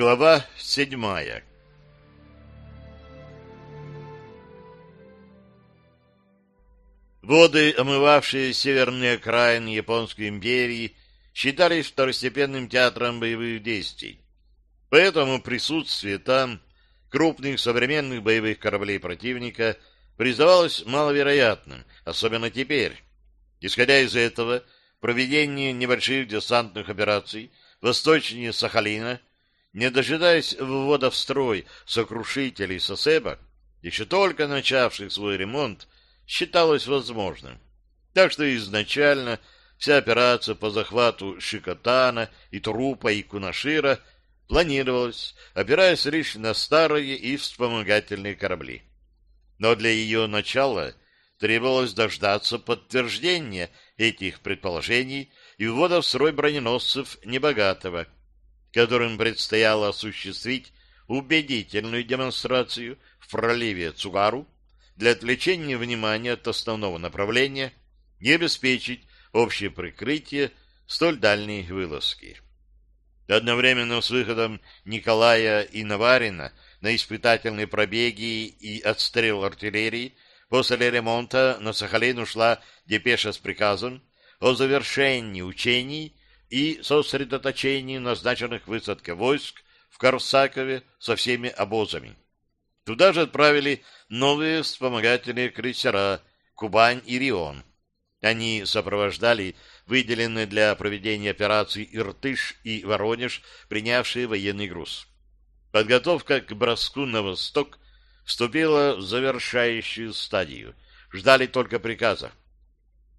Глава седьмая Воды, омывавшие северные окраины Японской империи, считались второстепенным театром боевых действий. Поэтому присутствие там крупных современных боевых кораблей противника призывалось маловероятным, особенно теперь. Исходя из этого, проведение небольших десантных операций восточнее Сахалина, не дожидаясь ввода в строй сокрушителей Сосеба, еще только начавших свой ремонт, считалось возможным. Так что изначально вся операция по захвату Шикотана и Трупа и Кунашира планировалась, опираясь лишь на старые и вспомогательные корабли. Но для ее начала требовалось дождаться подтверждения этих предположений и ввода в строй броненосцев Небогатого, которым предстояло осуществить убедительную демонстрацию в проливе Цугару для отвлечения внимания от основного направления и обеспечить общее прикрытие столь дальней вылазки. Одновременно с выходом Николая и Наварина на испытательные пробеги и отстрел артиллерии после ремонта на Сахалин ушла депеша с приказом о завершении учений и сосредоточении назначенных высадка войск в Корсакове со всеми обозами. Туда же отправили новые вспомогательные крейсера «Кубань» и «Рион». Они сопровождали выделенные для проведения операций «Иртыш» и «Воронеж», принявшие военный груз. Подготовка к броску на восток вступила в завершающую стадию. Ждали только приказа.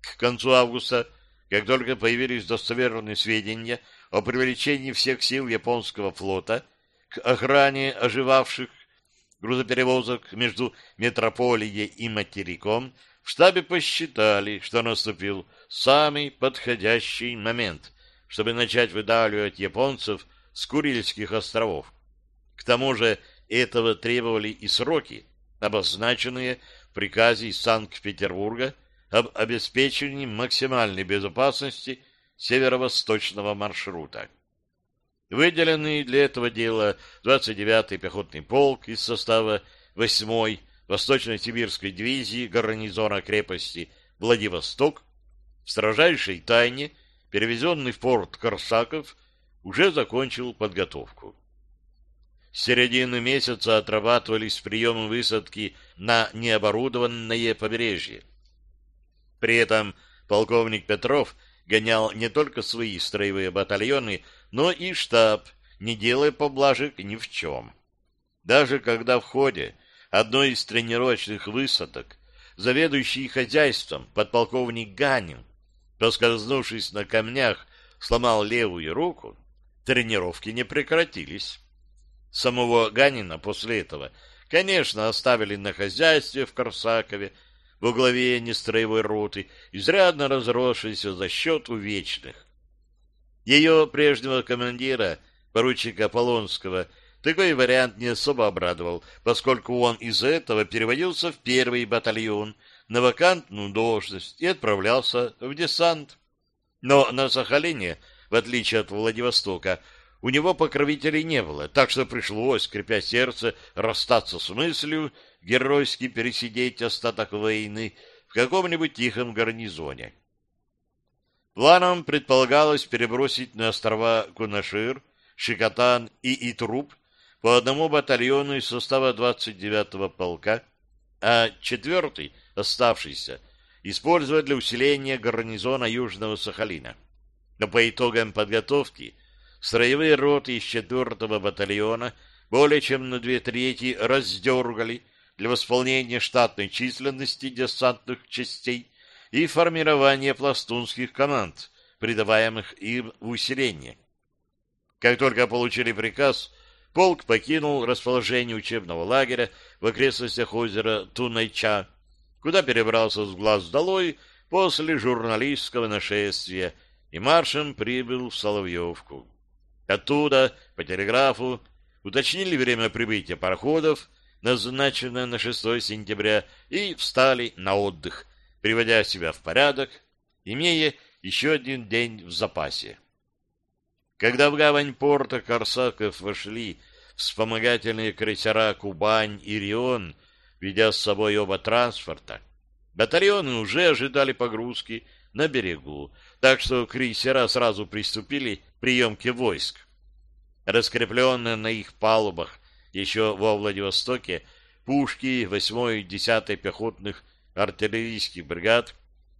К концу августа, как только появились достоверные сведения о привлечении всех сил японского флота к охране оживавших грузоперевозок между метрополией и материком, в штабе посчитали, что наступил самый подходящий момент, чтобы начать выдавливать японцев с Курильских островов. К тому же этого требовали и сроки, обозначенные в приказе из Санкт-Петербурга об обеспечении максимальной безопасности северо-восточного маршрута. Выделенный для этого дела 29-й пехотный полк из состава 8-й Восточно-Сибирской дивизии гарнизона крепости Владивосток в строжайшей тайне, перевезенный в порт Корсаков, уже закончил подготовку. С середины месяца отрабатывались приемы высадки на необорудованное побережье. При этом полковник Петров гонял не только свои строевые батальоны, но и штаб, не делая поблажек ни в чем. Даже когда в ходе одной из тренировочных высадок заведующий хозяйством подполковник Ганин, поскользнувшись на камнях, сломал левую руку, тренировки не прекратились. Самого Ганина после этого, конечно, оставили на хозяйстве в Корсакове, во главе нестроевой роты, изрядно разросшейся за счет увечных. Ее прежнего командира, поручика Полонского, такой вариант не особо обрадовал, поскольку он из этого переводился в первый батальон на вакантную должность и отправлялся в десант. Но на Сахалине, в отличие от Владивостока, у него покровителей не было, так что пришлось, скрипя сердце, расстаться с мыслью геройски пересидеть остаток войны в каком-нибудь тихом гарнизоне. Планом предполагалось перебросить на острова Кунашир, Шикотан и Итруп по одному батальону из состава 29-го полка, а четвертый, оставшийся, использовать для усиления гарнизона Южного Сахалина. Но по итогам подготовки строевые роты из 4-го батальона более чем на две трети раздергали для восполнения штатной численности десантных частей и формирование пластунских команд, придаваемых им в усиление. Как только получили приказ, полк покинул расположение учебного лагеря в окрестностях озера Тунайча, куда перебрался с глаз долой после журналистского нашествия и маршем прибыл в Соловьевку. Оттуда, по телеграфу, уточнили время прибытия пароходов, назначенное на 6 сентября, и встали на отдых, приводя себя в порядок, имея еще один день в запасе. Когда в гавань порта Корсаков вошли вспомогательные крейсера «Кубань» и «Рион», ведя с собой оба транспорта, батальоны уже ожидали погрузки на берегу, так что крейсера сразу приступили к приемке войск. Раскрепленные на их палубах еще во Владивостоке пушки 8-й и 10-й пехотных артиллерийских бригад,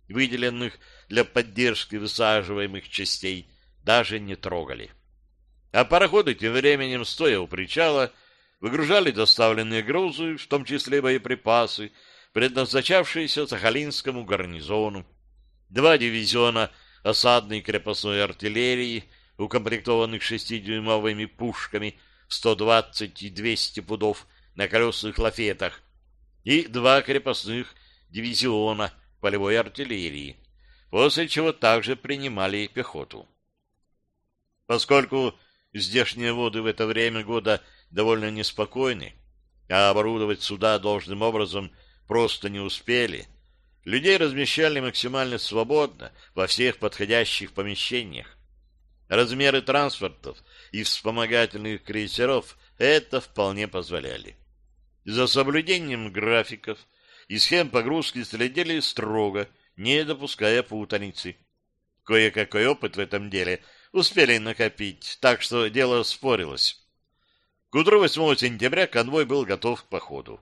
выделенных для поддержки высаживаемых частей, даже не трогали. А пароходы тем временем, стоя у причала, выгружали доставленные грузы, в том числе боеприпасы, предназначавшиеся Сахалинскому гарнизону. Два дивизиона осадной крепостной артиллерии, укомплектованных шестидюймовыми пушками 120 и 200 пудов на колесных лафетах, и два крепостных дивизиона полевой артиллерии, после чего также принимали пехоту. Поскольку здешние воды в это время года довольно неспокойны, а оборудовать суда должным образом просто не успели, людей размещали максимально свободно во всех подходящих помещениях. Размеры транспортов и вспомогательных крейсеров это вполне позволяли. За соблюдением графиков и схем погрузки следили строго, не допуская путаницы. Кое-какой опыт в этом деле успели накопить, так что дело спорилось. К утру 8 сентября конвой был готов к походу.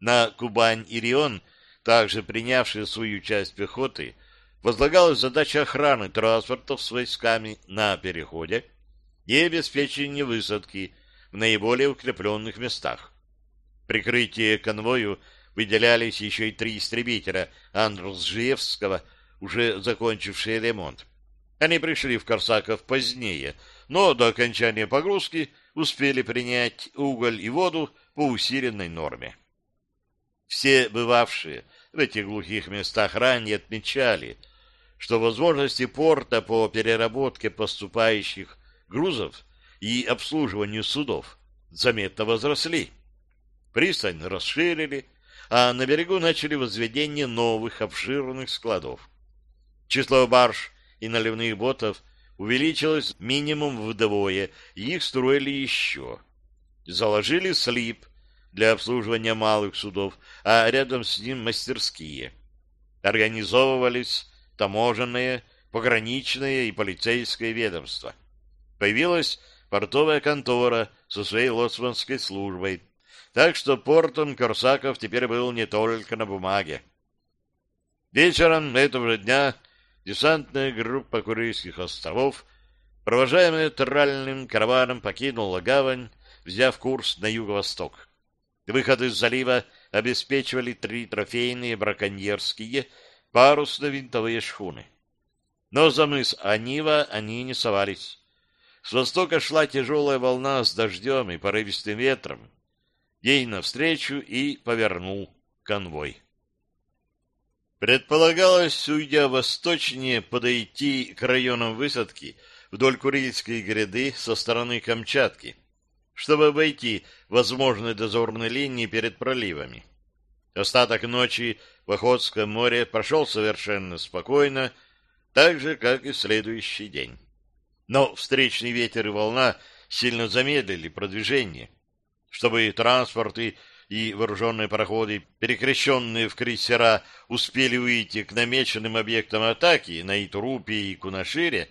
На Кубань и Рион, также принявшие свою часть пехоты, возлагалась задача охраны транспортов с войсками на переходе и обеспечения высадки в наиболее укрепленных местах. Прикрытие конвою выделялись еще и три истребителя Андрусжиевского, уже закончившие ремонт. Они пришли в Корсаков позднее, но до окончания погрузки успели принять уголь и воду по усиленной норме. Все бывавшие в этих глухих местах ранее отмечали, что возможности порта по переработке поступающих грузов и обслуживанию судов заметно возросли. Пристань расширили, а на берегу начали возведение новых обширных складов. Число барж и наливных ботов увеличилось минимум вдвое, и их строили еще. Заложили слип для обслуживания малых судов, а рядом с ним мастерские. Организовывались таможенные, пограничные и полицейское ведомство. Появилась портовая контора со своей лоцманской службой, так что портом Корсаков теперь был не только на бумаге. Вечером этого же дня десантная группа Курильских островов, провожаемая тральным караваном, покинула гавань, взяв курс на юго-восток. Выход из залива обеспечивали три трофейные браконьерские парусно-винтовые шхуны. Но за мыс Анива они не совались. С востока шла тяжелая волна с дождем и порывистым ветром. Ей навстречу и повернул конвой. Предполагалось, уйдя восточнее, подойти к районам высадки вдоль Курильской гряды со стороны Камчатки, чтобы обойти возможные дозорные линии перед проливами. Остаток ночи в Охотском море прошел совершенно спокойно, так же, как и следующий день. Но встречный ветер и волна сильно замедлили продвижение. Чтобы транспорты и вооруженные пароходы, перекрещенные в крейсера, успели выйти к намеченным объектам атаки на Итурупе и Кунашире,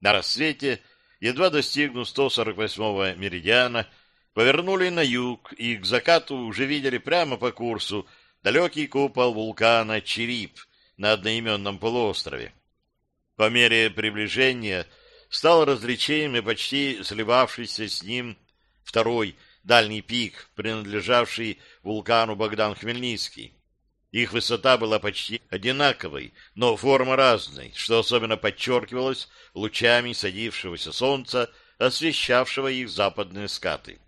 на рассвете, едва достигнув 148-го меридиана, повернули на юг и к закату уже видели прямо по курсу далекий купол вулкана Чирип на одноименном полуострове. По мере приближения стал различием и почти сливавшийся с ним второй дальний пик, принадлежавший вулкану Богдан Хмельницкий. Их высота была почти одинаковой, но форма разной, что особенно подчеркивалось лучами садившегося солнца, освещавшего их западные скаты.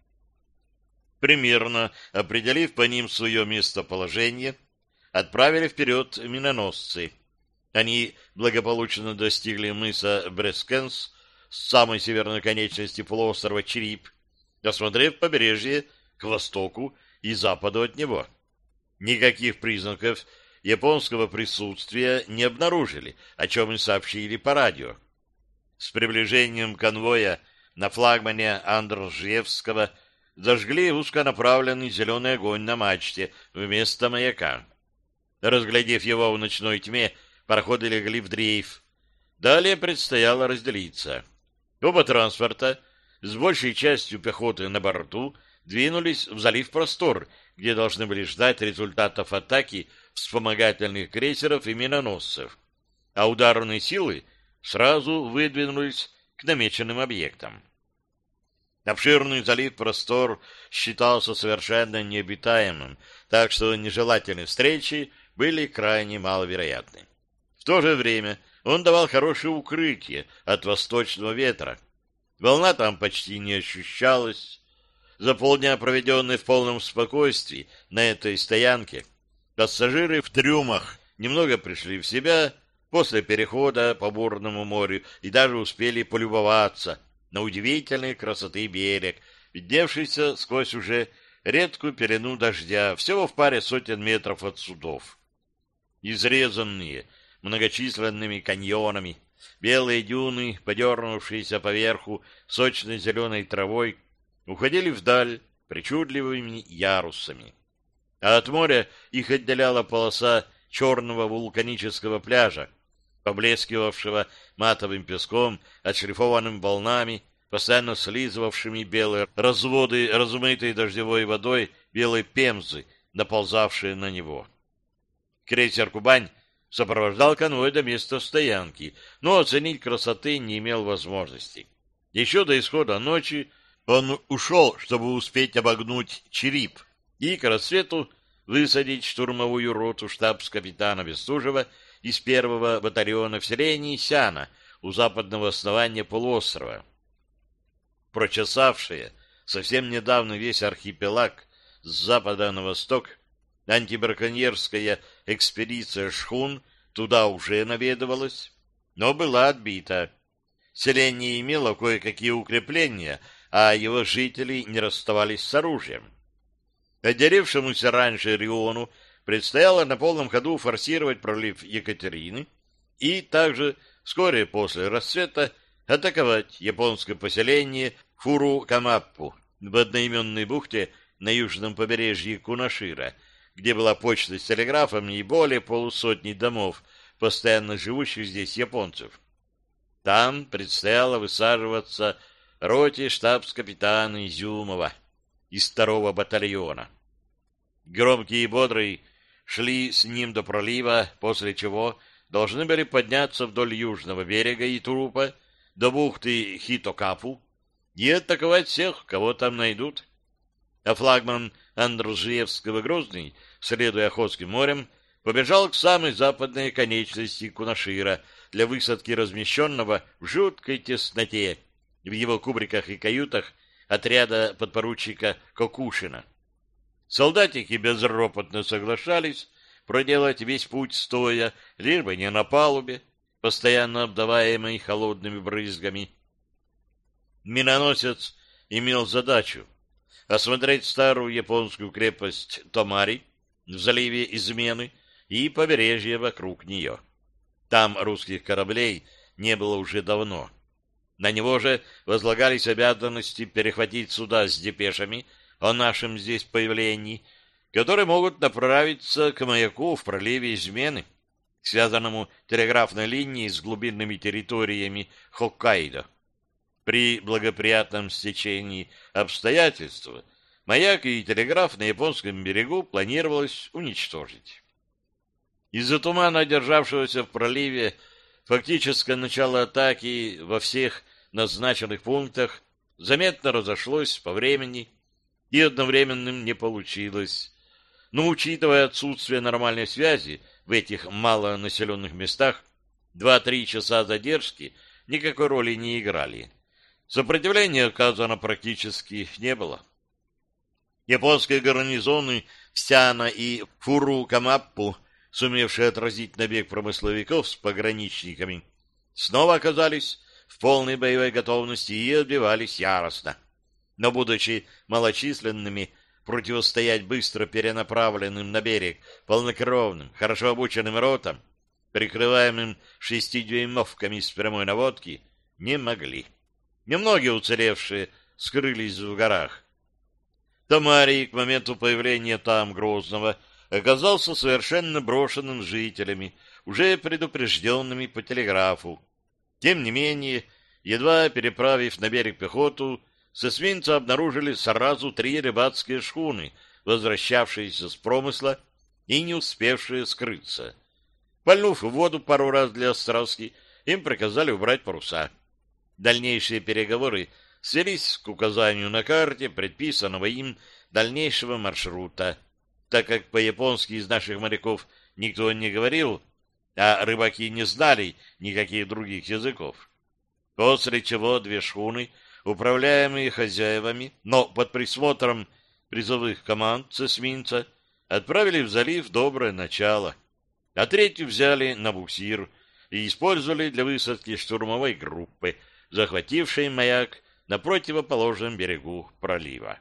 Примерно определив по ним свое местоположение, отправили вперед миноносцы. Они благополучно достигли мыса Брескенс с самой северной конечности полуострова Чирип, осмотрев побережье к востоку и западу от него. Никаких признаков японского присутствия не обнаружили, о чем и сообщили по радио. С приближением конвоя на флагмане Андржевского зажгли узконаправленный зеленый огонь на мачте вместо маяка. Разглядев его в ночной тьме, пароходы легли в дрейф. Далее предстояло разделиться. Оба транспорта с большей частью пехоты на борту двинулись в залив Простор, где должны были ждать результатов атаки вспомогательных крейсеров и миноносцев, а ударные силы сразу выдвинулись к намеченным объектам. Обширный залив Простор считался совершенно необитаемым, так что нежелательные встречи были крайне маловероятны. В то же время он давал хорошее укрытие от восточного ветра. Волна там почти не ощущалась. За полдня, проведенные в полном спокойствии на этой стоянке, пассажиры в трюмах немного пришли в себя после перехода по бурному морю и даже успели полюбоваться на удивительной красоты берег, видневшийся сквозь уже редкую пелену дождя, всего в паре сотен метров от судов. Изрезанные многочисленными каньонами, белые дюны, подернувшиеся поверху сочной зеленой травой, уходили вдаль причудливыми ярусами. А от моря их отделяла полоса черного вулканического пляжа, поблескивавшего матовым песком, отшлифованным волнами, постоянно слизывавшими белые разводы размытой дождевой водой белой пемзы, наползавшие на него. Крейсер «Кубань» сопровождал конвой до места стоянки, но оценить красоты не имел возможности. Еще до исхода ночи он ушел, чтобы успеть обогнуть Черип и к рассвету высадить штурмовую роту штабс-капитана Бестужева из первого батальона в селении Сяна у западного основания полуострова. Прочесавшие совсем недавно весь архипелаг с запада на восток, антибраконьерская экспедиция «Шхун» туда уже наведывалась, но была отбита. Селение имело кое-какие укрепления, а его жители не расставались с оружием. Одерившемуся раньше Риону предстояло на полном ходу форсировать пролив Екатерины и также вскоре после рассвета атаковать японское поселение Фуру-Камаппу в одноименной бухте на южном побережье Кунашира, где была почта с телеграфом и более полусотни домов, постоянно живущих здесь японцев. Там предстояло высаживаться роте штабс-капитана Изюмова из второго батальона. Громкий и бодрый шли с ним до пролива, после чего должны были подняться вдоль южного берега и трупа до бухты Хитокапу и атаковать всех, кого там найдут. А флагман Андржиевского Грозный, следуя Охотским морем, побежал к самой западной конечности Кунашира для высадки размещенного в жуткой тесноте в его кубриках и каютах отряда подпоручика Кокушина. Солдатики безропотно соглашались проделать весь путь стоя, лишь бы не на палубе, постоянно обдаваемой холодными брызгами. Миноносец имел задачу осмотреть старую японскую крепость Томари в заливе Измены и побережье вокруг нее. Там русских кораблей не было уже давно. На него же возлагались обязанности перехватить суда с депешами о нашем здесь появлении, которые могут направиться к маяку в проливе Измены, связанному телеграфной линией с глубинными территориями Хоккайдо. При благоприятном стечении обстоятельств маяк и телеграф на японском берегу планировалось уничтожить. Из-за тумана, державшегося в проливе, фактическое начало атаки во всех назначенных пунктах заметно разошлось по времени и одновременным не получилось. Но, учитывая отсутствие нормальной связи в этих малонаселенных местах, два-три часа задержки никакой роли не играли. Сопротивления оказано практически не было. Японские гарнизоны Сяна и Фуру-Камаппу, сумевшие отразить набег промысловиков с пограничниками, снова оказались в полной боевой готовности и отбивались яростно. Но, будучи малочисленными, противостоять быстро перенаправленным на берег полнокровным, хорошо обученным ротам, прикрываемым шестидюймовками с прямой наводки, не могли. Немногие уцелевшие скрылись в горах. Тамарий к моменту появления там Грозного оказался совершенно брошенным жителями, уже предупрежденными по телеграфу. Тем не менее, едва переправив на берег пехоту, с эсминца обнаружили сразу три рыбацкие шхуны, возвращавшиеся с промысла и не успевшие скрыться. Пальнув в воду пару раз для островски, им приказали убрать паруса. Дальнейшие переговоры свелись к указанию на карте предписанного им дальнейшего маршрута. Так как по-японски из наших моряков никто не говорил, а рыбаки не знали никаких других языков. После чего две шхуны, управляемые хозяевами, но под присмотром призовых команд с эсминца, отправили в залив доброе начало, а третью взяли на буксир и использовали для высадки штурмовой группы, захватившей маяк на противоположном берегу пролива.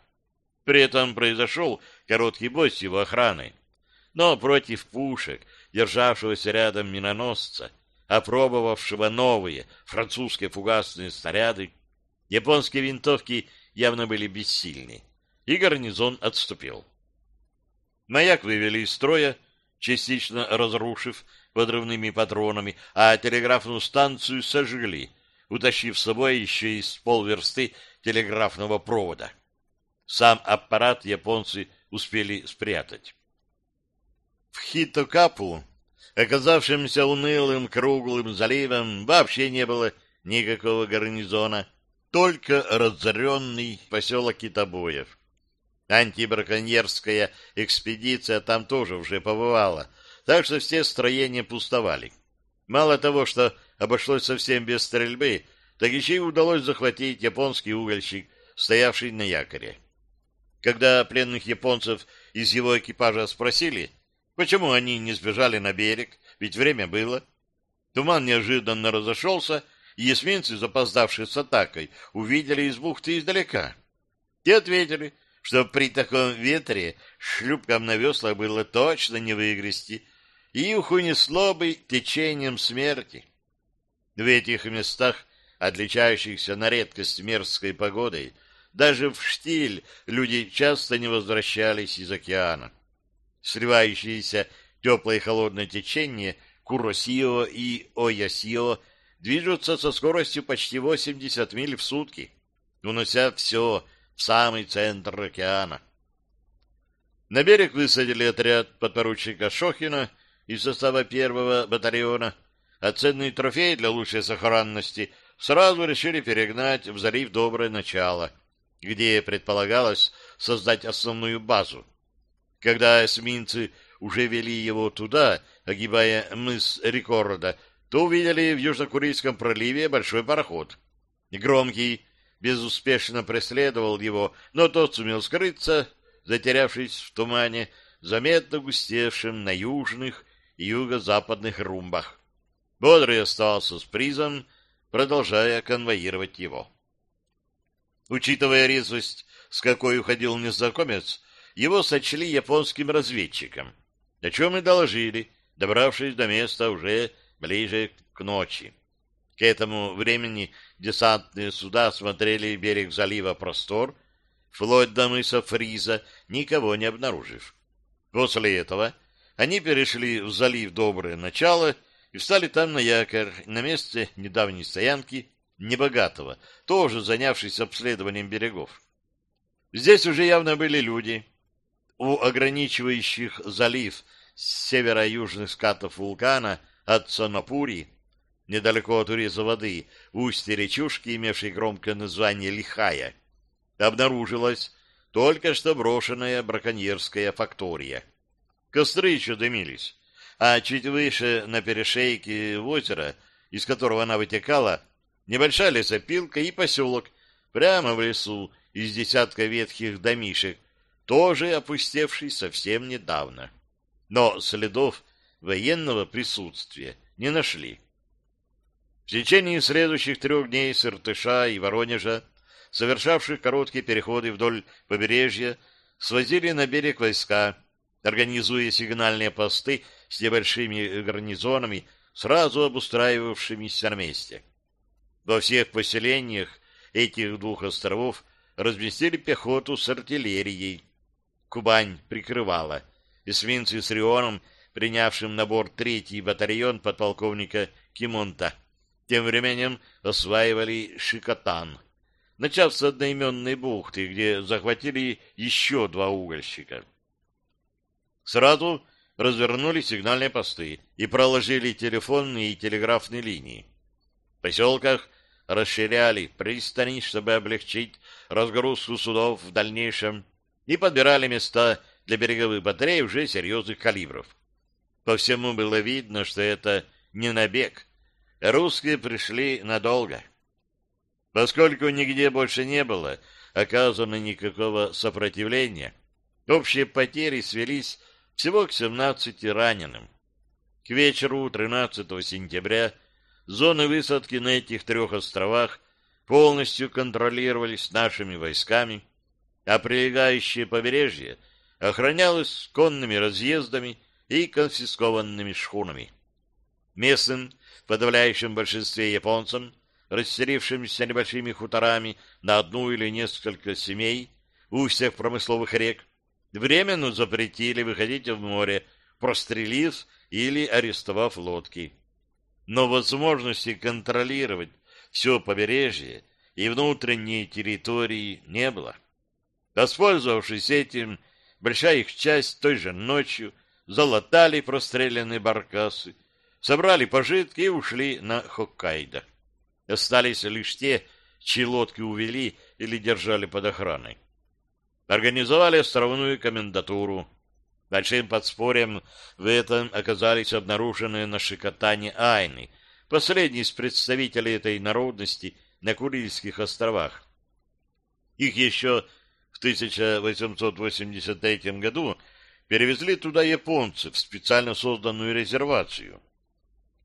При этом произошел короткий бой с его охраной, но против пушек, державшегося рядом миноносца, опробовавшего новые французские фугасные снаряды, японские винтовки явно были бессильны, и гарнизон отступил. Маяк вывели из строя, частично разрушив подрывными патронами, а телеграфную станцию сожгли, утащив с собой еще из полверсты телеграфного провода. Сам аппарат японцы успели спрятать. В Хитокапу, оказавшемся унылым круглым заливом, вообще не было никакого гарнизона, только разоренный поселок Китобоев. Антибраконьерская экспедиция там тоже уже побывала, так что все строения пустовали. Мало того, что обошлось совсем без стрельбы, так еще и удалось захватить японский угольщик, стоявший на якоре. Когда пленных японцев из его экипажа спросили, почему они не сбежали на берег, ведь время было, туман неожиданно разошелся, и эсминцы, запоздавшие с атакой, увидели из бухты издалека. Те ответили, что при таком ветре шлюпкам на веслах было точно не выгрести, и их унесло бы течением смерти. В этих местах, отличающихся на редкость мерзкой погодой, даже в штиль люди часто не возвращались из океана. Сливающиеся теплое и холодное течение Куросио и Оясио движутся со скоростью почти 80 миль в сутки, унося все в самый центр океана. На берег высадили отряд подпоручика Шохина из состава первого батальона, а ценный трофей для лучшей сохранности сразу решили перегнать в залив Доброе Начало — где предполагалось создать основную базу. Когда эсминцы уже вели его туда, огибая мыс Рекорда, то увидели в Южно-Курильском проливе большой пароход. Громкий безуспешно преследовал его, но тот сумел скрыться, затерявшись в тумане, заметно густевшем на южных и юго-западных румбах. Бодрый остался с призом, продолжая конвоировать его. Учитывая резвость, с какой уходил незнакомец, его сочли японским разведчиком, о чем и доложили, добравшись до места уже ближе к ночи. К этому времени десантные суда смотрели берег залива Простор, вплоть до мыса Фриза, никого не обнаружив. После этого они перешли в залив Доброе Начало и встали там на якорь, на месте недавней стоянки небогатого, тоже занявшись обследованием берегов. Здесь уже явно были люди. У ограничивающих залив с северо-южных скатов вулкана от Сонапури, недалеко от уреза воды, устье речушки, имевшей громкое название Лихая, обнаружилась только что брошенная браконьерская фактория. Костры еще дымились, а чуть выше, на перешейке озера, из которого она вытекала, небольшая лесопилка и поселок прямо в лесу из десятка ветхих домишек, тоже опустевший совсем недавно. Но следов военного присутствия не нашли. В течение следующих трех дней с Иртыша и Воронежа, совершавших короткие переходы вдоль побережья, свозили на берег войска, организуя сигнальные посты с небольшими гарнизонами, сразу обустраивавшимися на месте. Во всех поселениях этих двух островов разместили пехоту с артиллерией. Кубань прикрывала. Эсминцы с Рионом, принявшим на борт третий батальон подполковника Кимонта, тем временем осваивали Шикотан, начав с одноименной бухты, где захватили еще два угольщика. Сразу развернули сигнальные посты и проложили телефонные и телеграфные линии. В поселках расширяли пристани, чтобы облегчить разгрузку судов в дальнейшем, и подбирали места для береговых батарей уже серьезных калибров. По всему было видно, что это не набег. Русские пришли надолго. Поскольку нигде больше не было оказано никакого сопротивления, общие потери свелись всего к 17 раненым. К вечеру 13 сентября зоны высадки на этих трех островах полностью контролировались нашими войсками, а прилегающее побережье охранялось конными разъездами и конфискованными шхунами. Местным, в подавляющем большинстве японцам, расселившимся небольшими хуторами на одну или несколько семей у всех промысловых рек, временно запретили выходить в море, прострелив или арестовав лодки. Но возможности контролировать все побережье и внутренние территории не было. Воспользовавшись этим, большая их часть той же ночью залатали простреленные баркасы, собрали пожитки и ушли на Хоккайдо. Остались лишь те, чьи лодки увели или держали под охраной. Организовали островную комендатуру. Большим подспорьем в этом оказались обнаруженные на Шикотане айны, последний из представителей этой народности на Курильских островах. Их еще в 1883 году перевезли туда японцы в специально созданную резервацию.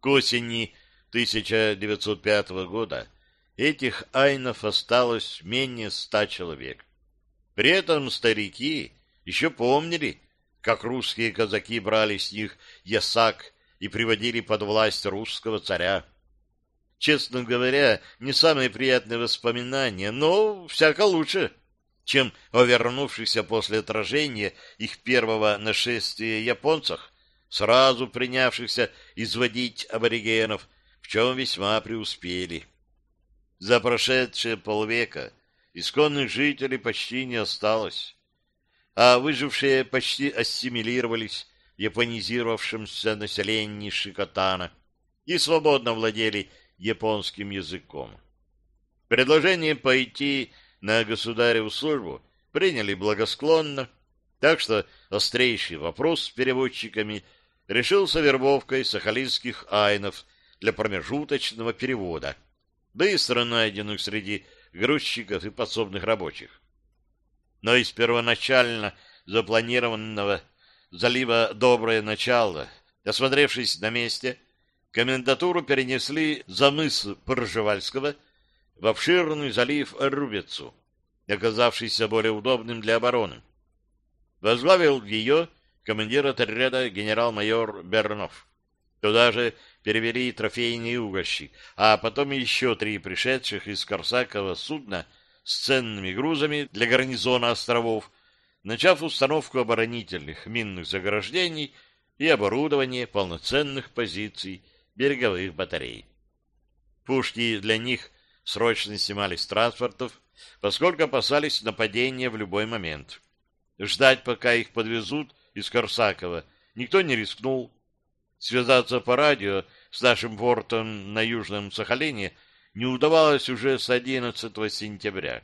К осени 1905 года этих айнов осталось менее ста человек. При этом старики еще помнили, как русские казаки брали с них ясак и приводили под власть русского царя. Честно говоря, не самые приятные воспоминания, но всяко лучше, чем о вернувшихся после отражения их первого нашествия японцах, сразу принявшихся изводить аборигенов, в чем весьма преуспели. За прошедшие полвека исконных жителей почти не осталось, а выжившие почти ассимилировались в японизировавшемся населении Шикотана и свободно владели японским языком. Предложение пойти на государеву службу приняли благосклонно, так что острейший вопрос с переводчиками решился вербовкой сахалинских айнов для промежуточного перевода, быстро найденных среди грузчиков и подсобных рабочих. Но из первоначально запланированного залива «Доброе начало», осмотревшись на месте, комендатуру перенесли за мыс Пржевальского в обширный залив Рубецу, оказавшийся более удобным для обороны. Возглавил ее командир отряда генерал-майор Бернов. Туда же перевели трофейный угольщик, а потом еще три пришедших из Корсакова судна с ценными грузами для гарнизона островов, начав установку оборонительных минных заграждений и оборудование полноценных позиций береговых батарей. Пушки для них срочно снимались с транспортов, поскольку опасались нападения в любой момент. Ждать, пока их подвезут из Корсакова, никто не рискнул. Связаться по радио с нашим портом на Южном Сахалине не удавалось уже с 11 сентября.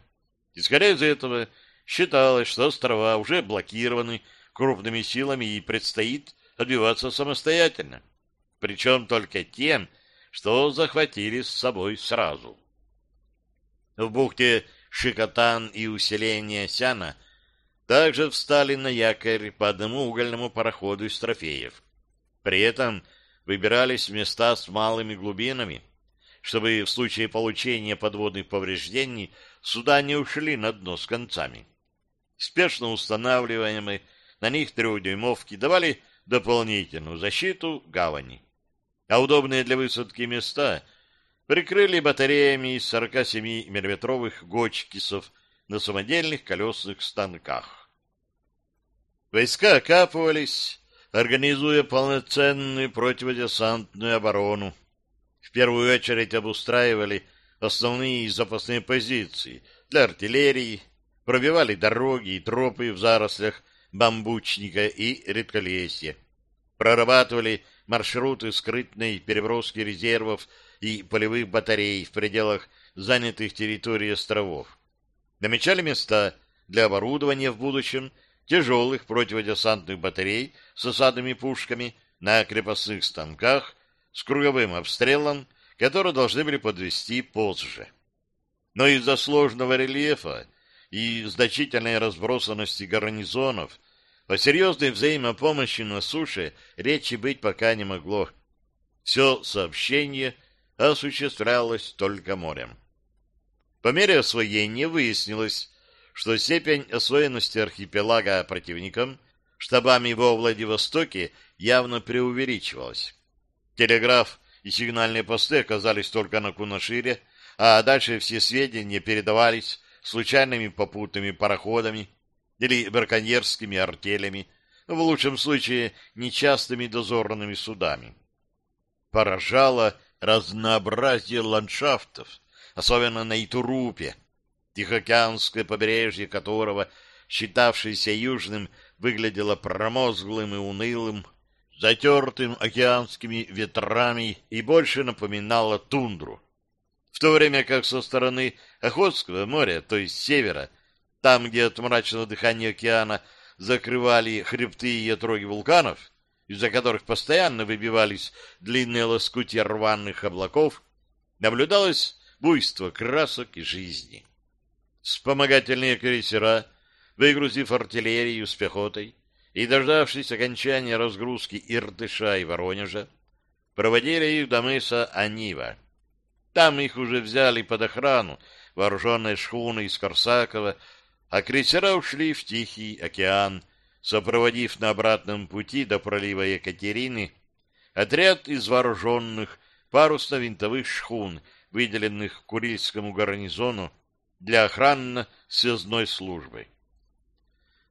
Исходя из этого, считалось, что острова уже блокированы крупными силами и предстоит отбиваться самостоятельно причем только тем, что захватили с собой сразу. В бухте Шикотан и усиление Сяна также встали на якорь по одному угольному пароходу из трофеев. При этом выбирались места с малыми глубинами, чтобы в случае получения подводных повреждений суда не ушли на дно с концами. Спешно устанавливаемые на них трехдюймовки давали дополнительную защиту гавани а удобные для высадки места прикрыли батареями из 47 миллиметровых гочкисов на самодельных колесных станках. Войска окапывались, организуя полноценную противодесантную оборону. В первую очередь обустраивали основные и запасные позиции для артиллерии, пробивали дороги и тропы в зарослях бамбучника и редколесья, прорабатывали маршруты скрытной переброски резервов и полевых батарей в пределах занятых территорий островов. Намечали места для оборудования в будущем тяжелых противодесантных батарей с осадными пушками на крепостных станках с круговым обстрелом, которые должны были подвести позже. Но из-за сложного рельефа и значительной разбросанности гарнизонов о серьезной взаимопомощи на суше речи быть пока не могло. Все сообщение осуществлялось только морем. По мере освоения выяснилось, что степень освоенности архипелага противником штабами во Владивостоке явно преувеличивалась. Телеграф и сигнальные посты оказались только на Кунашире, а дальше все сведения передавались случайными попутными пароходами или браконьерскими артелями, в лучшем случае нечастыми дозорными судами. Поражало разнообразие ландшафтов, особенно на Итурупе, Тихоокеанское побережье которого, считавшееся южным, выглядело промозглым и унылым, затертым океанскими ветрами и больше напоминало тундру. В то время как со стороны Охотского моря, то есть севера, там, где от мрачного дыхания океана закрывали хребты и отроги вулканов, из-за которых постоянно выбивались длинные лоскутья рваных облаков, наблюдалось буйство красок и жизни. Вспомогательные крейсера, выгрузив артиллерию с пехотой и дождавшись окончания разгрузки Иртыша и Воронежа, проводили их до мыса Анива. Там их уже взяли под охрану вооруженные шхуны из Корсакова, а крейсера ушли в Тихий океан, сопроводив на обратном пути до пролива Екатерины отряд из вооруженных парусно-винтовых шхун, выделенных Курильскому гарнизону для охранно-связной службы.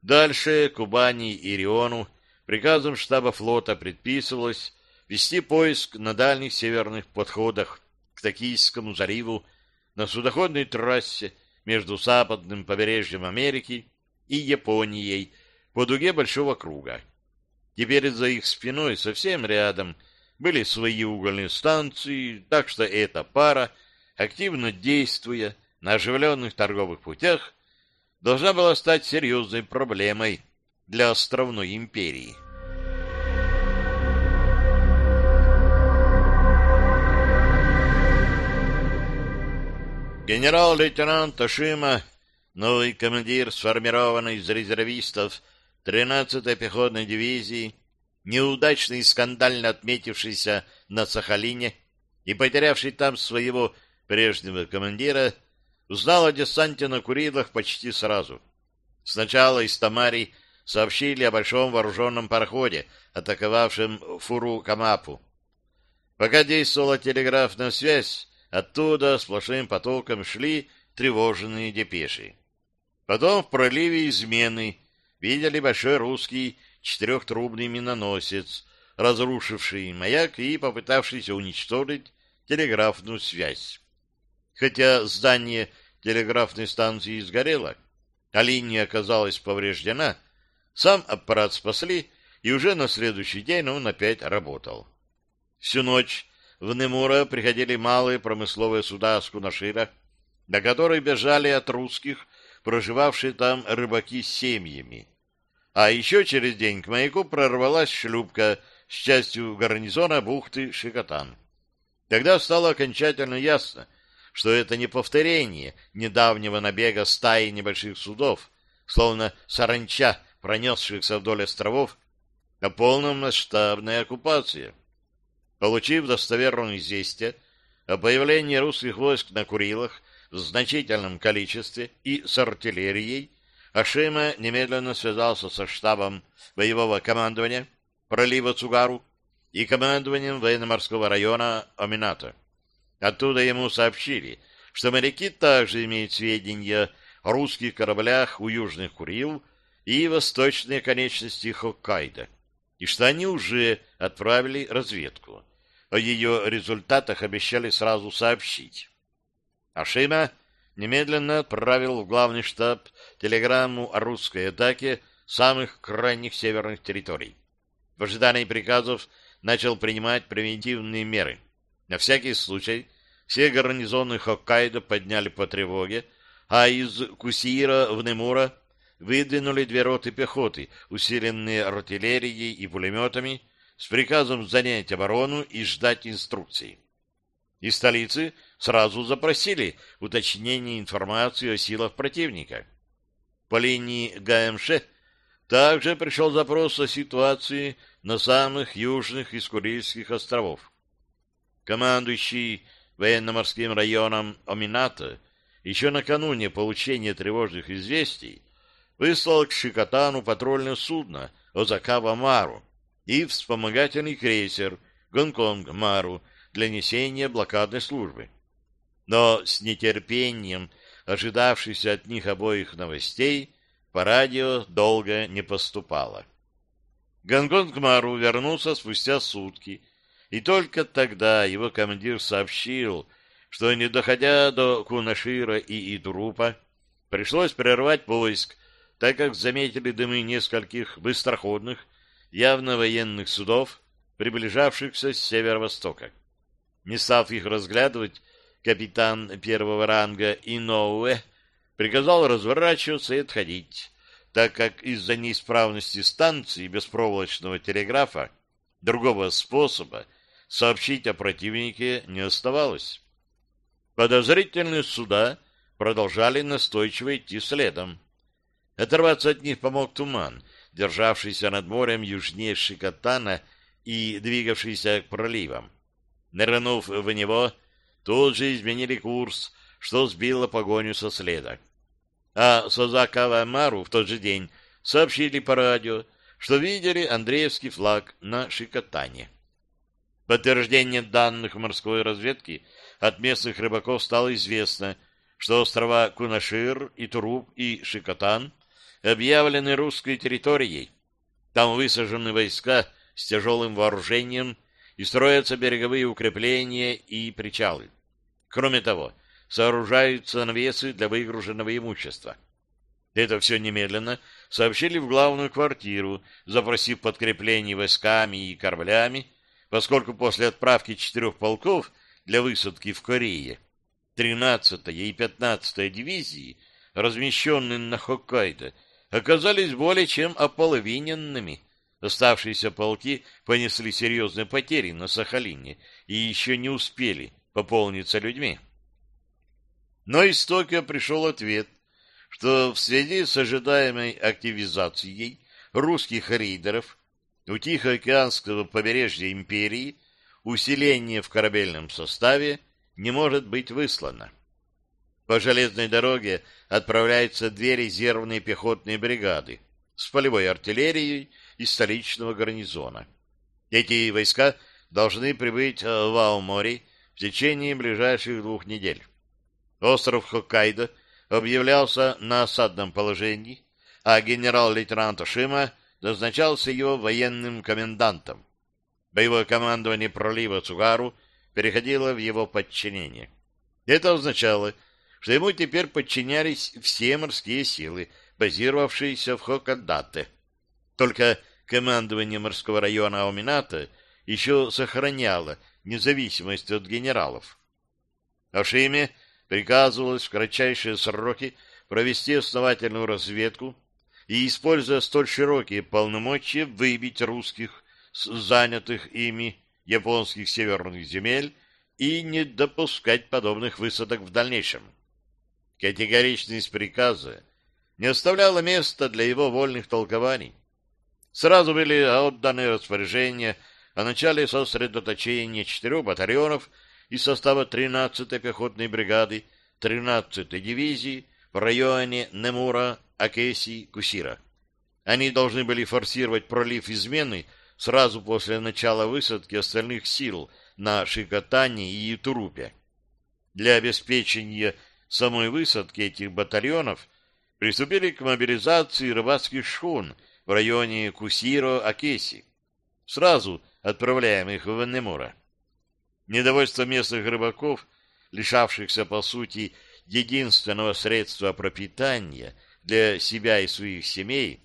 Дальше Кубани и Риону приказом штаба флота предписывалось вести поиск на дальних северных подходах к Токийскому заливу на судоходной трассе между западным побережьем Америки и Японией по дуге Большого круга. Теперь за их спиной совсем рядом были свои угольные станции, так что эта пара, активно действуя на оживленных торговых путях, должна была стать серьезной проблемой для островной империи. Генерал-лейтенант Тошима, новый командир сформированный из резервистов 13-й пехотной дивизии, неудачно и скандально отметившийся на Сахалине и потерявший там своего прежнего командира, узнал о десанте на Курилах почти сразу. Сначала из Тамари сообщили о большом вооруженном пароходе, атаковавшем фуру Камапу. Пока действовала телеграфная связь, оттуда сплошным потоком шли тревоженные депеши. Потом в проливе измены видели большой русский четырехтрубный миноносец, разрушивший маяк и попытавшийся уничтожить телеграфную связь. Хотя здание телеграфной станции сгорело, а линия оказалась повреждена, сам аппарат спасли, и уже на следующий день он опять работал. Всю ночь в Немура приходили малые промысловые суда с Кунашира, на которые бежали от русских, проживавшие там рыбаки с семьями. А еще через день к маяку прорвалась шлюпка с частью гарнизона бухты Шикотан. Тогда стало окончательно ясно, что это не повторение недавнего набега стаи небольших судов, словно саранча, пронесшихся вдоль островов, а полномасштабная оккупация. Получив достоверное известие о появлении русских войск на Курилах в значительном количестве и с артиллерией, Ашима немедленно связался со штабом боевого командования пролива Цугару и командованием военно-морского района Амината. Оттуда ему сообщили, что моряки также имеют сведения о русских кораблях у южных Курил и восточной конечности Хоккайдо, и что они уже отправили разведку. О ее результатах обещали сразу сообщить. Ашима немедленно отправил в главный штаб телеграмму о русской атаке самых крайних северных территорий. В ожидании приказов начал принимать превентивные меры. На всякий случай все гарнизоны Хоккайдо подняли по тревоге, а из Кусиира в Немура выдвинули две роты пехоты, усиленные артиллерией и пулеметами, с приказом занять оборону и ждать инструкций. Из столицы сразу запросили уточнение информации о силах противника. По линии ГМШ также пришел запрос о ситуации на самых южных из Курильских островов. Командующий военно-морским районом Омината еще накануне получения тревожных известий выслал к Шикотану патрульное судно Озакава-Мару и вспомогательный крейсер Гонконг-Мару для несения блокадной службы. Но с нетерпением ожидавшихся от них обоих новостей по радио долго не поступало. Гонконг-Мару вернулся спустя сутки, и только тогда его командир сообщил, что, не доходя до Кунашира и Идрупа, пришлось прервать поиск, так как заметили дымы нескольких быстроходных, явно военных судов, приближавшихся с северо-востока. Не став их разглядывать, капитан первого ранга Иноуэ приказал разворачиваться и отходить, так как из-за неисправности станции беспроволочного телеграфа другого способа сообщить о противнике не оставалось. Подозрительные суда продолжали настойчиво идти следом. Оторваться от них помог туман, державшийся над морем южнее Шикотана и двигавшийся к проливам. Нырнув в него, тут же изменили курс, что сбило погоню со следа. А Созакава Мару в тот же день сообщили по радио, что видели Андреевский флаг на Шикотане. Подтверждение данных морской разведки от местных рыбаков стало известно, что острова Кунашир, Итуруп и Шикотан объявлены русской территорией. Там высажены войска с тяжелым вооружением и строятся береговые укрепления и причалы. Кроме того, сооружаются навесы для выгруженного имущества. Это все немедленно сообщили в главную квартиру, запросив подкрепление войсками и кораблями, поскольку после отправки четырех полков для высадки в Корее 13-я и 15-я дивизии, размещенные на Хоккайдо, оказались более чем ополовиненными. Оставшиеся полки понесли серьезные потери на Сахалине и еще не успели пополниться людьми. Но из Токио пришел ответ, что в связи с ожидаемой активизацией русских рейдеров у Тихоокеанского побережья империи усиление в корабельном составе не может быть выслано. По железной дороге отправляются две резервные пехотные бригады с полевой артиллерией из столичного гарнизона. Эти войска должны прибыть в Аомори в течение ближайших двух недель. Остров Хоккайдо объявлялся на осадном положении, а генерал-лейтенант Шима назначался его военным комендантом. Боевое командование пролива Цугару переходило в его подчинение. Это означало, что ему теперь подчинялись все морские силы, базировавшиеся в Хоккадате. Только командование морского района Аумината еще сохраняло независимость от генералов. Ашиме приказывалось в кратчайшие сроки провести основательную разведку и, используя столь широкие полномочия, выбить русских с занятых ими японских северных земель и не допускать подобных высадок в дальнейшем. Категоричность приказа не оставляла места для его вольных толкований. Сразу были отданы распоряжения о начале сосредоточения четырех батальонов из состава 13-й пехотной бригады 13-й дивизии в районе Немура, Акеси, Кусира. Они должны были форсировать пролив измены сразу после начала высадки остальных сил на Шикотане и Ютурупе. Для обеспечения самой высадки этих батальонов приступили к мобилизации рыбацких шхун в районе Кусиро-Акеси. Сразу отправляем их в Немура. Недовольство местных рыбаков, лишавшихся, по сути, единственного средства пропитания для себя и своих семей,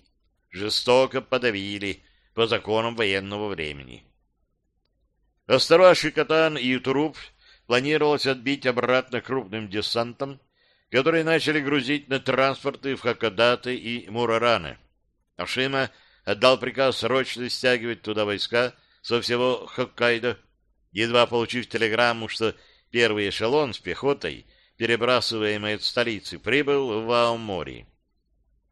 жестоко подавили по законам военного времени. Острова Шикотан и Ютруп планировалось отбить обратно крупным десантом, которые начали грузить на транспорты в Хакодаты и Мурараны. Ашима отдал приказ срочно стягивать туда войска со всего Хоккайдо, едва получив телеграмму, что первый эшелон с пехотой, перебрасываемый от столицы, прибыл в Аомори.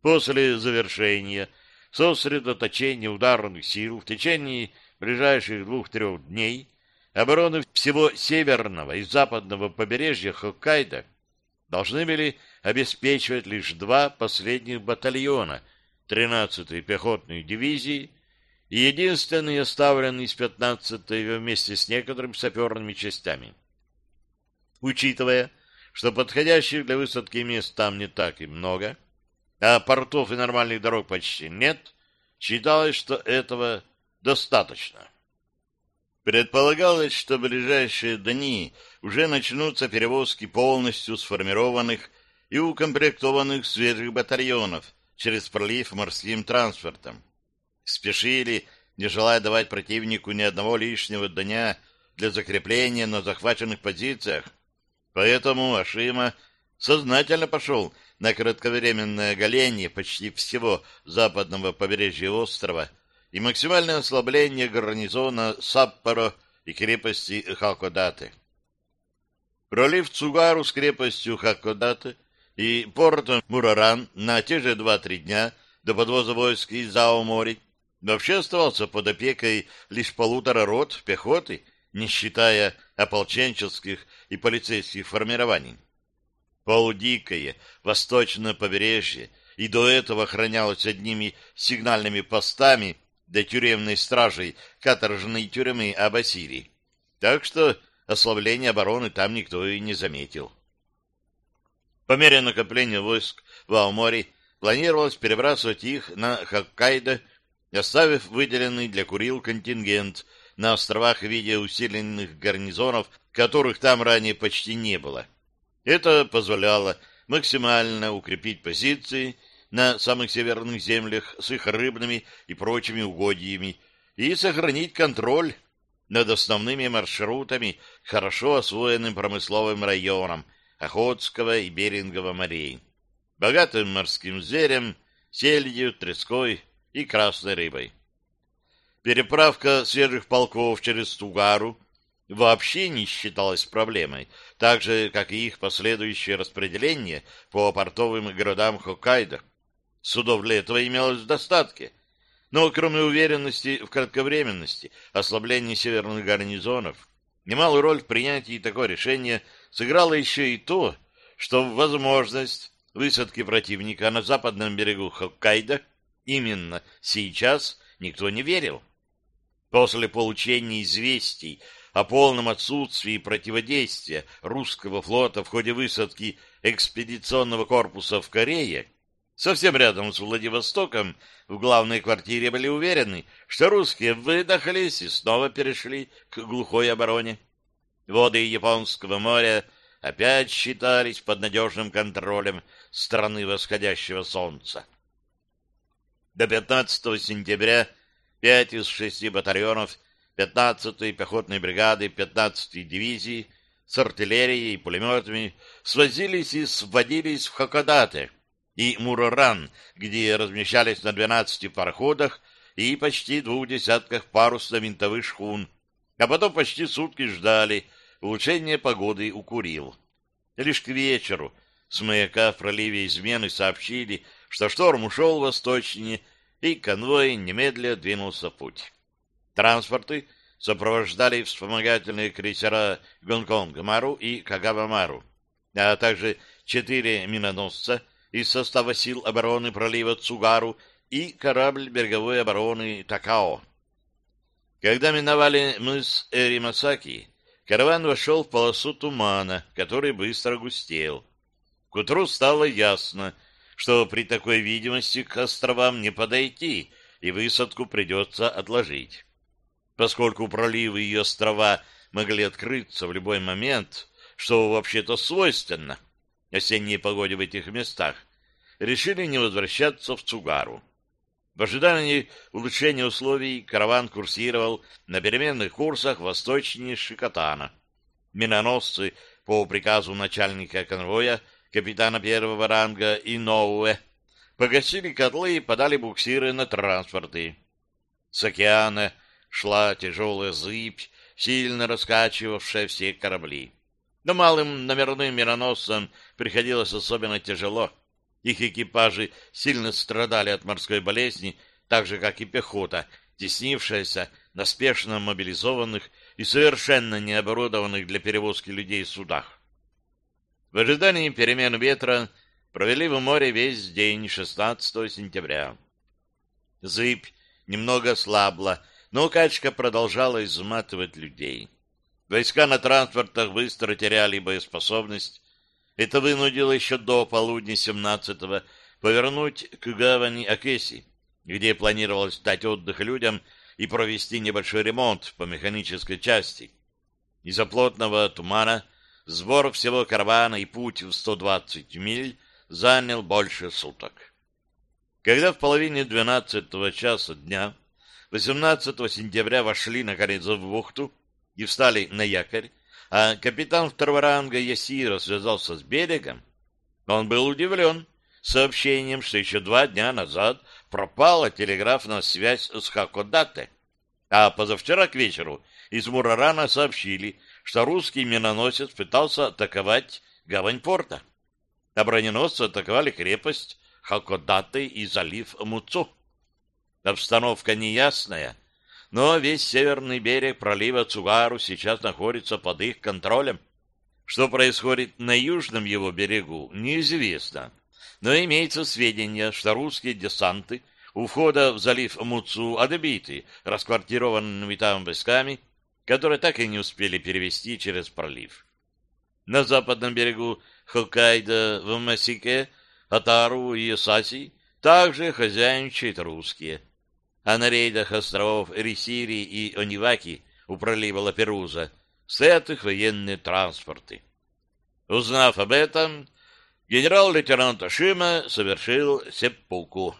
После завершения сосредоточения ударных сил в течение ближайших двух-трех дней обороны всего северного и западного побережья Хоккайдо должны были обеспечивать лишь два последних батальона 13-й пехотной дивизии и единственный оставленный из 15-й вместе с некоторыми саперными частями. Учитывая, что подходящих для высадки мест там не так и много, а портов и нормальных дорог почти нет, считалось, что этого достаточно. Предполагалось, что в ближайшие дни уже начнутся перевозки полностью сформированных и укомплектованных свежих батальонов через пролив морским транспортом. Спешили, не желая давать противнику ни одного лишнего дня для закрепления на захваченных позициях. Поэтому Ашима сознательно пошел на кратковременное оголение почти всего западного побережья острова – и максимальное ослабление гарнизона Саппоро и крепости Хакодате. Пролив Цугару с крепостью Хакодате и портом Мураран на те же два-три дня до подвоза войск из Заомори вообще оставался под опекой лишь полутора рот пехоты, не считая ополченческих и полицейских формирований. Полудикое восточное побережье и до этого охранялось одними сигнальными постами до тюремной стражей каторжной тюрьмы Абасири. Так что ослабления обороны там никто и не заметил. По мере накопления войск в Аоморе планировалось перебрасывать их на Хоккайдо, оставив выделенный для Курил контингент на островах в виде усиленных гарнизонов, которых там ранее почти не было. Это позволяло максимально укрепить позиции на самых северных землях с их рыбными и прочими угодьями и сохранить контроль над основными маршрутами хорошо освоенным промысловым районом Охотского и Берингового морей, богатым морским зверем, сельдью, треской и красной рыбой. Переправка свежих полков через Тугару вообще не считалась проблемой, так же, как и их последующее распределение по портовым городам Хоккайдо. Судов для этого имелось в достатке. Но кроме уверенности в кратковременности ослабления северных гарнизонов, немалую роль в принятии такого решения сыграло еще и то, что возможность высадки противника на западном берегу Хоккайдо именно сейчас никто не верил. После получения известий о полном отсутствии противодействия русского флота в ходе высадки экспедиционного корпуса в Корее, Совсем рядом с Владивостоком в главной квартире были уверены, что русские выдохлись и снова перешли к глухой обороне. Воды Японского моря опять считались под надежным контролем страны восходящего солнца. До 15 сентября пять из шести батальонов 15-й пехотной бригады 15-й дивизии с артиллерией и пулеметами свозились и сводились в Хакодате, и Муроран, где размещались на 12 пароходах и почти двух десятках парусно-винтовых шхун, а потом почти сутки ждали улучшения погоды у Курил. Лишь к вечеру с маяка в проливе измены сообщили, что шторм ушел восточнее, и конвой немедля двинулся в путь. Транспорты сопровождали вспомогательные крейсера Гонконг-Мару и Кагава-Мару, а также четыре миноносца — из состава сил обороны пролива Цугару и корабль береговой обороны Такао. Когда миновали мыс Эримасаки, караван вошел в полосу тумана, который быстро густел. К утру стало ясно, что при такой видимости к островам не подойти, и высадку придется отложить. Поскольку проливы и острова могли открыться в любой момент, что вообще-то свойственно осенней погоде в этих местах, решили не возвращаться в Цугару. В ожидании улучшения условий караван курсировал на переменных курсах восточнее Шикотана. Миноносцы по приказу начальника конвоя, капитана первого ранга Иноуэ, погасили котлы и подали буксиры на транспорты. С океана шла тяжелая зыбь, сильно раскачивавшая все корабли. Но малым номерным миноносцам приходилось особенно тяжело — их экипажи сильно страдали от морской болезни, так же, как и пехота, теснившаяся на спешно мобилизованных и совершенно необорудованных для перевозки людей судах. В ожидании перемен ветра провели в море весь день 16 сентября. Зыбь немного слабла, но качка продолжала изматывать людей. Войска на транспортах быстро теряли боеспособность, это вынудило еще до полудня 17-го повернуть к гавани Акеси, где планировалось дать отдых людям и провести небольшой ремонт по механической части. Из-за плотного тумана сбор всего каравана и путь в 120 миль занял больше суток. Когда в половине 12 часа дня 18 сентября вошли наконец в бухту и встали на якорь, а капитан второго ранга Ясира связался с берегом, он был удивлен сообщением, что еще два дня назад пропала телеграфная связь с Хакодате, а позавчера к вечеру из Мурарана сообщили, что русский миноносец пытался атаковать гавань порта, а броненосцы атаковали крепость Хакодате и залив Муцу. Обстановка неясная, но весь северный берег пролива Цугару сейчас находится под их контролем. Что происходит на южном его берегу, неизвестно. Но имеется сведения, что русские десанты у входа в залив Муцу отбиты расквартированными там войсками, которые так и не успели перевести через пролив. На западном берегу Хоккайдо, в Масике, Атару и Саси также хозяйничают русские – а на рейдах островов Рисири и Ониваки у пролива Лаперуза стоят их военные транспорты. Узнав об этом, генерал-лейтенант Ашима совершил сеппуку.